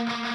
Oh,